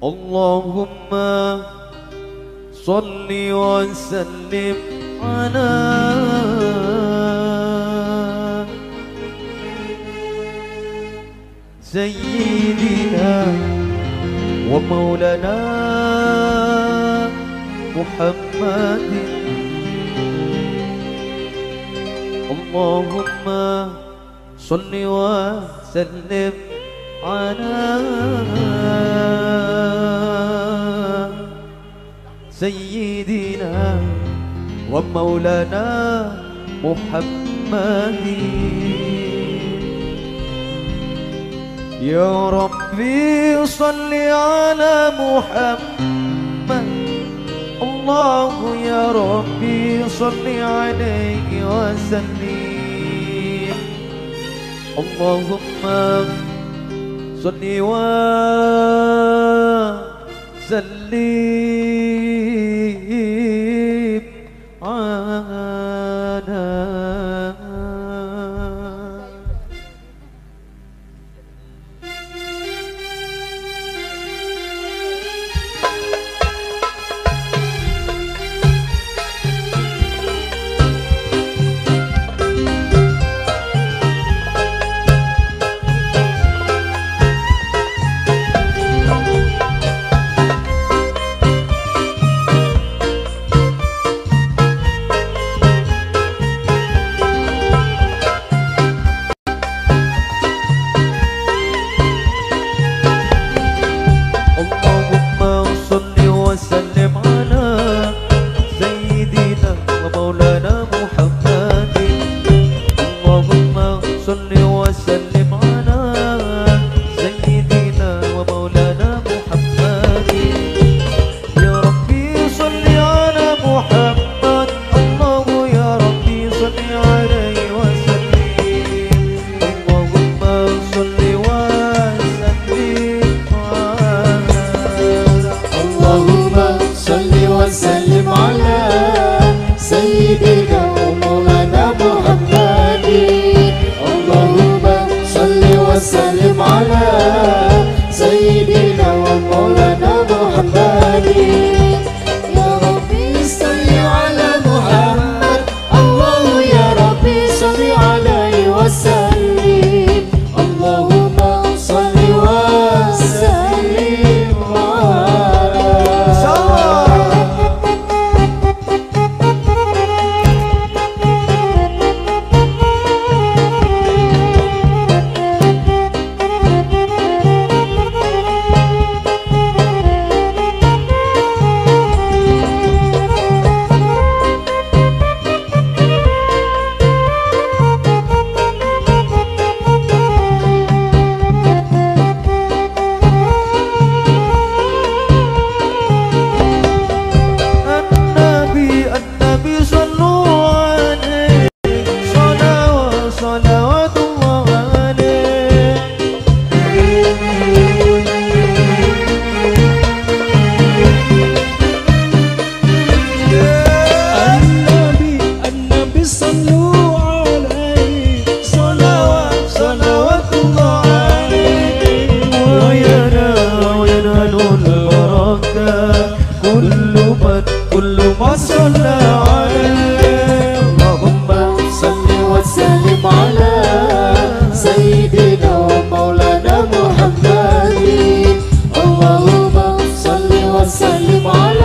اللهم صل وسلم على سيدنا ومولانا محمد. اللهم صل وسلم على سيدنا ومولانا محمد. يا ربي صل على محمد. الله يا ربي صل عليه وسلم. اللهم 说你我真离 Paul.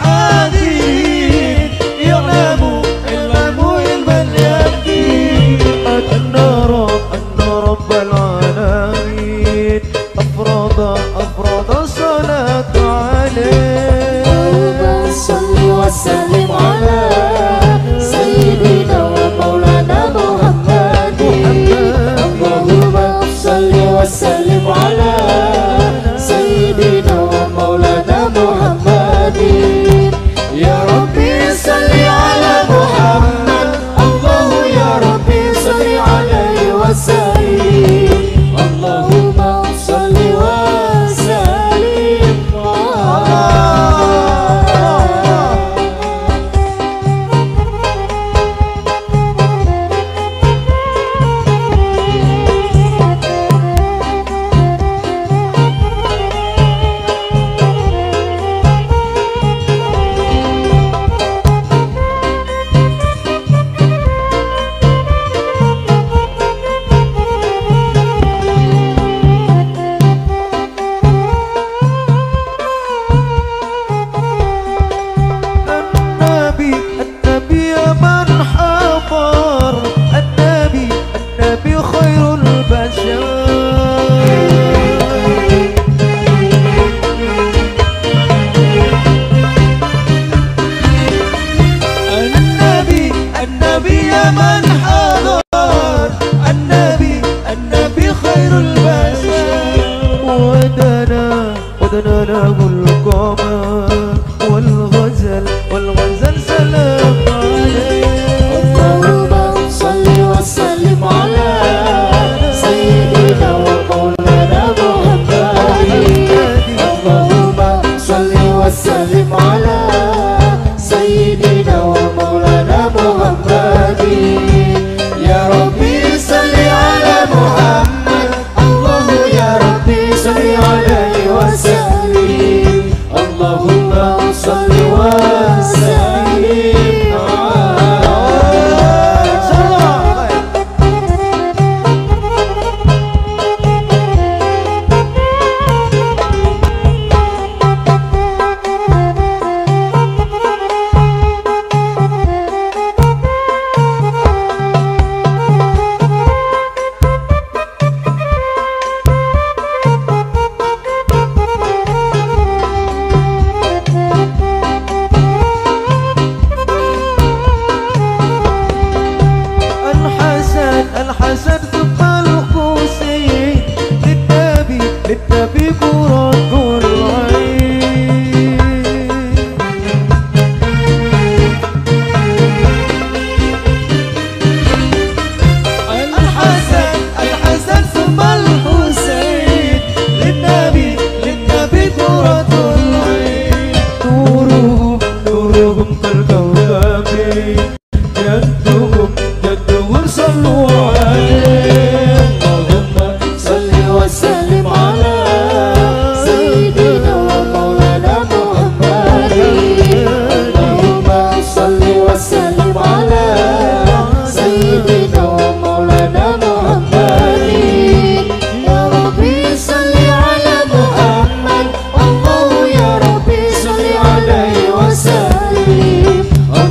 حديد يعلم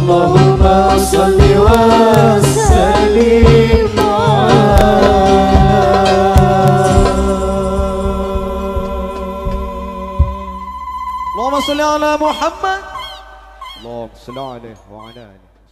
Allahumma salli wa sallim. Allahumma salli ala Muhammad. Allahumma salli ala wa ala alihi.